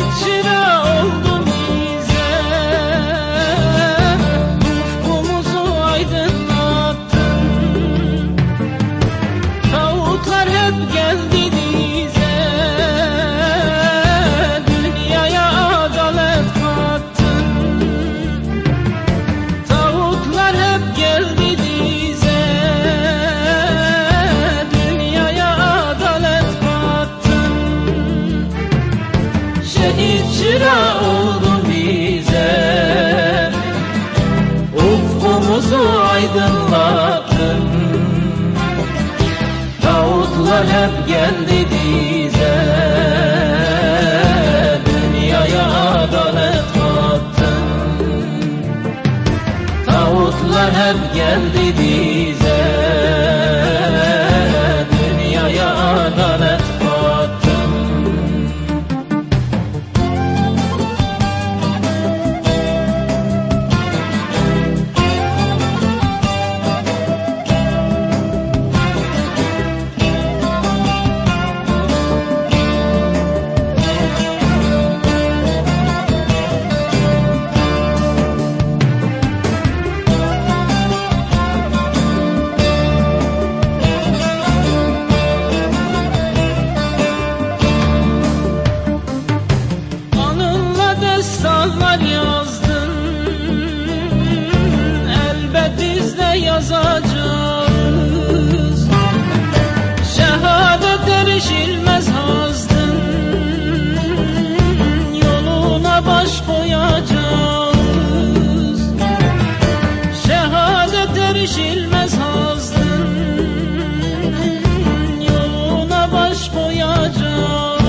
te aydınlattın. Tağutlar hep geldi bize Dünyaya adalet kattın. Tağutlar hep geldi bize yazacağız. Şehadet erişilmez hazdın. Yoluna baş koyacağız. Şehadet erişilmez hazdın. Yoluna baş koyacağız.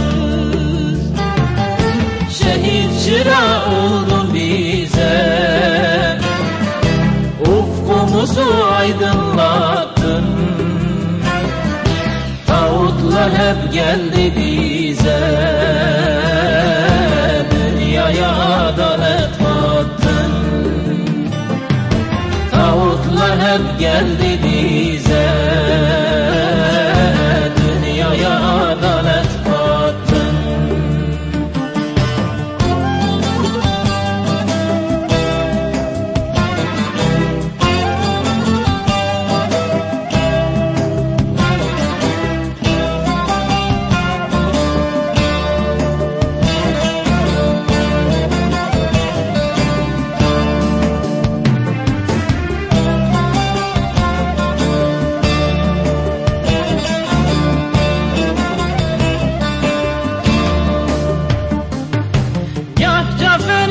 Şehit çıra aydınlattın. Tağutlar hep geldi bize Dünyaya adalet kattın Tağutlar hep geldi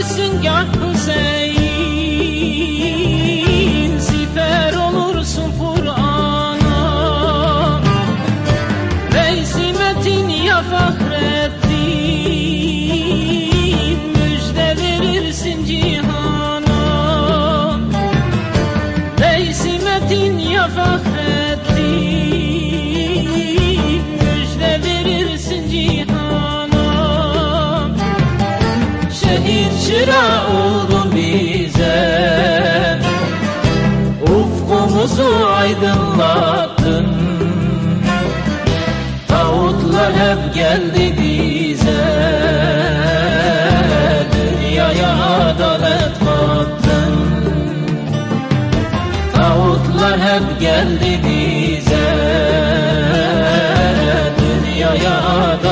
Görsün gönlüm sen Ufkumuzu aydınlattın. Tağutlar hep geldi bize. Dünyaya adalet kattın. Tağutlar hep geldi bize. Dünyaya adalet